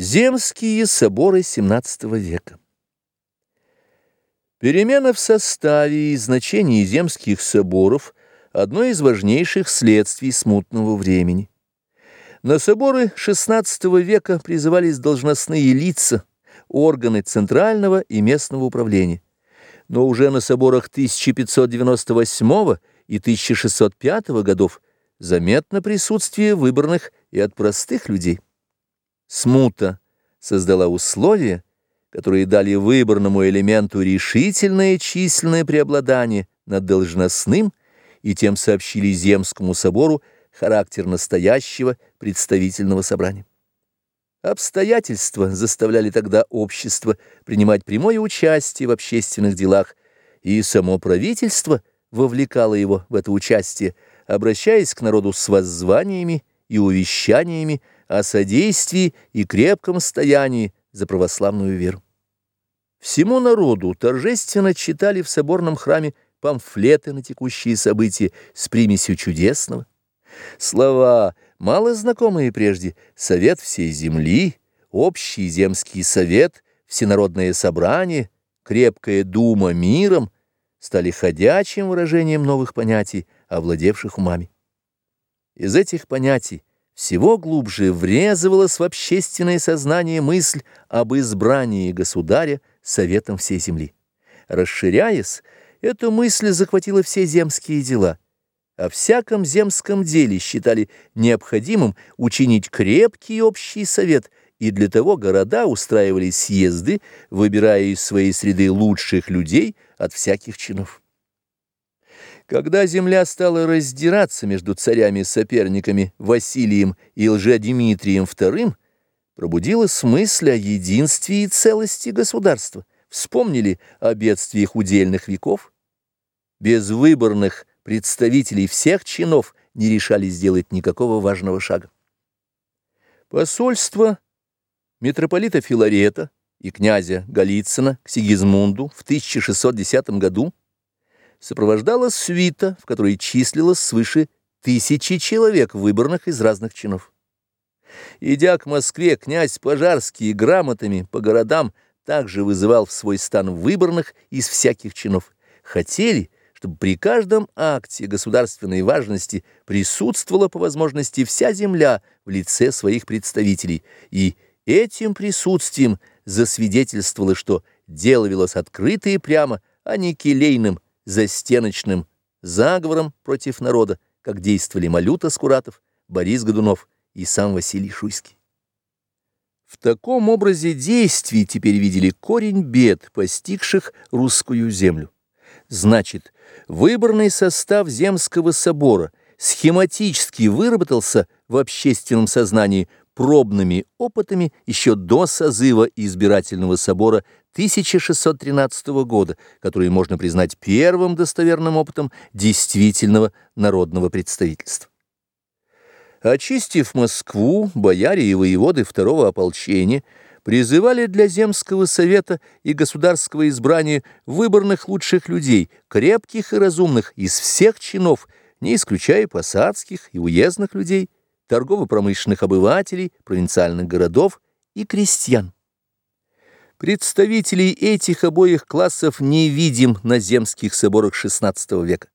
Земские соборы XVII века Перемена в составе и значении земских соборов – одно из важнейших следствий смутного времени. На соборы XVI века призывались должностные лица, органы центрального и местного управления. Но уже на соборах 1598 и 1605 годов заметно присутствие выборных и от простых людей. Смута создала условия, которые дали выборному элементу решительное численное преобладание над должностным и тем сообщили Земскому собору характер настоящего представительного собрания. Обстоятельства заставляли тогда общество принимать прямое участие в общественных делах, и само правительство вовлекало его в это участие, обращаясь к народу с воззваниями и увещаниями, о содействии и крепком стоянии за православную веру. Всему народу торжественно читали в соборном храме памфлеты на текущие события с примесью чудесного. Слова, мало знакомые прежде, «Совет всей земли», «Общий земский совет», «Всенародное собрание», «Крепкая дума миром» стали ходячим выражением новых понятий, овладевших умами. Из этих понятий всего глубже врезывалась в общественное сознание мысль об избрании государя советом всей земли. Расширяясь, эта мысль захватила все земские дела. О всяком земском деле считали необходимым учинить крепкий общий совет, и для того города устраивали съезды, выбирая из своей среды лучших людей от всяких чинов. Когда земля стала раздираться между царями-соперниками Василием и Лжедимитрием II, пробудилась мысль о единстве и целости государства. Вспомнили о бедствиях удельных веков. Без выборных представителей всех чинов не решали сделать никакого важного шага. Посольство митрополита Филарета и князя Голицына к Сигизмунду в 1610 году сопровождала свита, в которой числилось свыше тысячи человек, выбранных из разных чинов. Идя к Москве, князь Пожарский грамотами по городам также вызывал в свой стан выборных из всяких чинов. Хотели, чтобы при каждом акте государственной важности присутствовала по возможности вся земля в лице своих представителей, и этим присутствием засвидетельствовало, что дело велось открыто и прямо, а не келейным, застеночным заговором против народа, как действовали Малюта Скуратов, Борис Годунов и сам Василий Шуйский. В таком образе действий теперь видели корень бед, постигших русскую землю. Значит, выборный состав Земского собора схематически выработался в общественном сознании пробными опытами еще до созыва избирательного собора 1613 года, который можно признать первым достоверным опытом действительного народного представительства. Очистив Москву, бояре и воеводы второго ополчения призывали для земского совета и государского избрания выборных лучших людей, крепких и разумных, из всех чинов, не исключая посадских и уездных людей, торгово-промышленных обывателей, провинциальных городов и крестьян. Представителей этих обоих классов не видим на земских соборах XVI века.